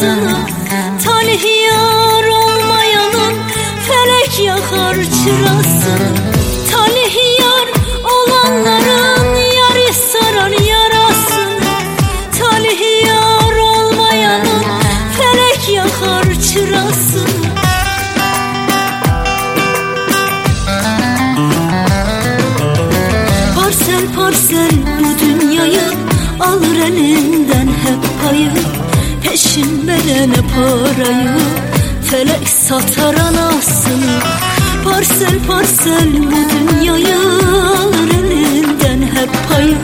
sana Talih yar olmayalım Felek yakar çırasını Talih yar olanların Yarı sarar yarasını Talih yar olmayalım Felek yakar çırasını Parsel parsel bu dünyayı Alır elinden hep payı. Peşin verene parayı felek satar anasını? Parsel parsel bu dünyayı elinden hep payı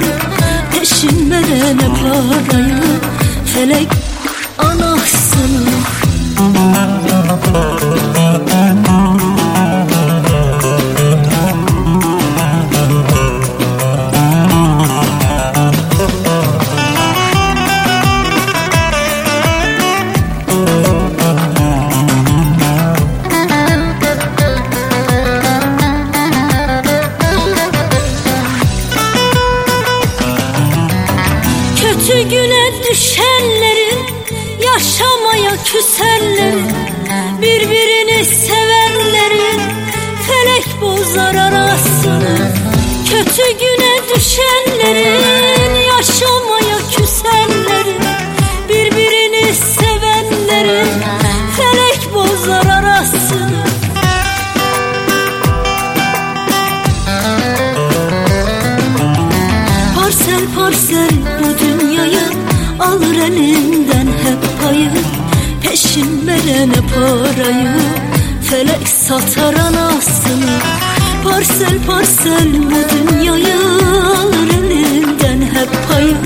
Peşin verene parayı düşenlerin Yaşamaya küsenlerin Birbirini sevenlerin Felek bozar arasını. Kötü güne düşenlerin alır elinden hep payı Peşin verene parayı felek satar anasını Parsel parsel bu dünyayı. Alır elinden hep payı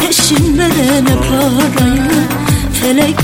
Peşin verene parayı felek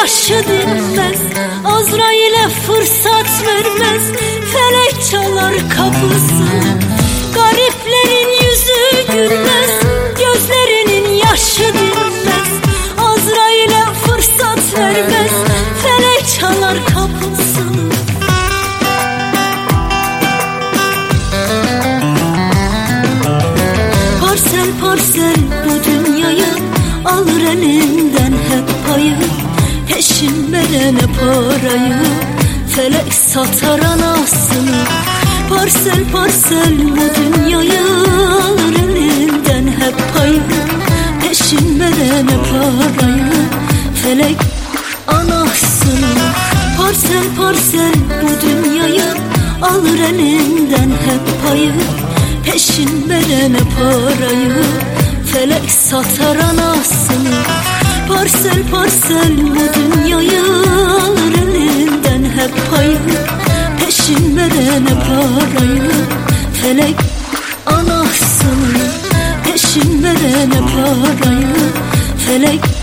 yaşı dinmez Azrail'e fırsat vermez. Felek çalar kapısını Gariplerin yüzü gülmez. Gözlerinin yaşı dinmez. Azrail'e fırsat vermez. Felek çalar kapısını Parsel parsel bu dünyayı alır elinden hep payı Peşin verene parayı felek satar anasını. Parsel parsel bu dünyayı alır elinden hep payı Peşin verene parayı felek anasını. Parsel parsel bu dünyayı alır elinden hep payı Peşin verene parayı Felek satar anasını Parsel parsel bu dünyayı alır elinden hep payı Peşin verene parayı Felek anasını. Peşin verene parayı Felek